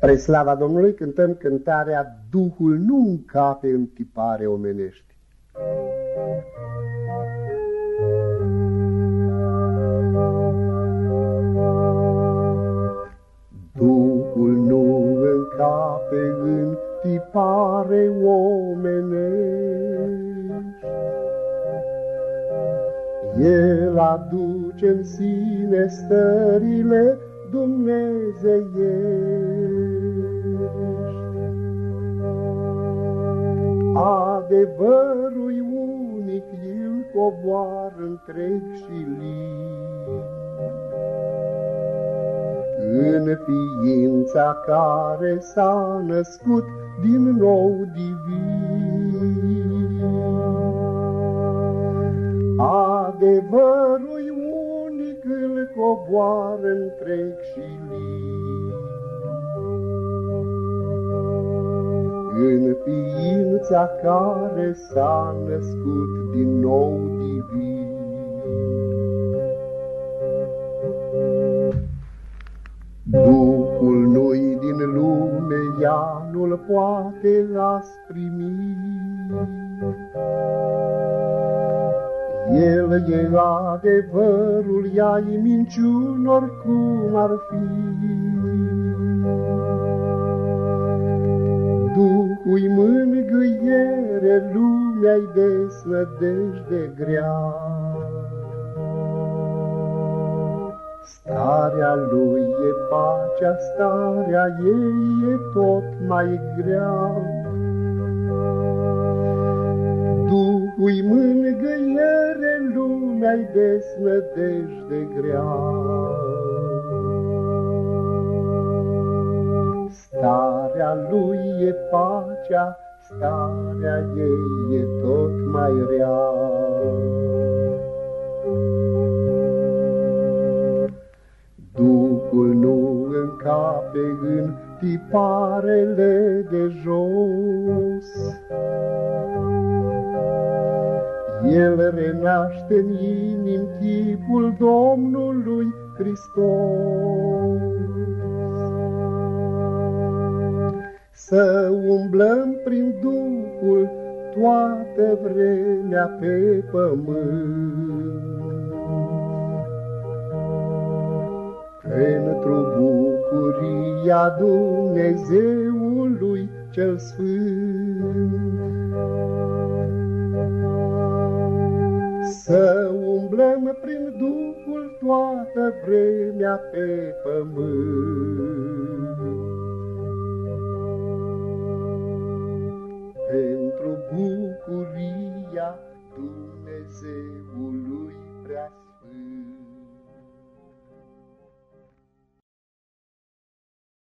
Pre slava Domnului cântăm cântarea Duhul nu încape în tipare omenești. Duhul nu încape în tipare omenești. El aduce în sine stările dumnezeiești. Adevărul unic, îl coboar întreg și lin. În ființa care s-a născut din nou divin. Adevărul unic îl coboar întreg și lin. În ființa care s-a născut din nou divin. Duhul nu-i din lume, ea nu-l poate asprimi. El e adevărul, ea-i minciun oricum ar fi. Duhul-i mângâiere, lumea-i desnădejde grea. Starea lui e pacea, starea ei e tot mai grea. Duhul-i mângâiere, lumea-i desnădejde grea. Starea lui e pacea, starea ei e tot mai rea. Duhul nu încape în tiparele de jos. El renaște în inim chipul Domnului Hristos. Să umblăm prin Duhul toată vremea pe pământ. Pentru bucuria Dumnezeului cel Sfânt. Să umblăm prin Duhul toată vremea pe pământ.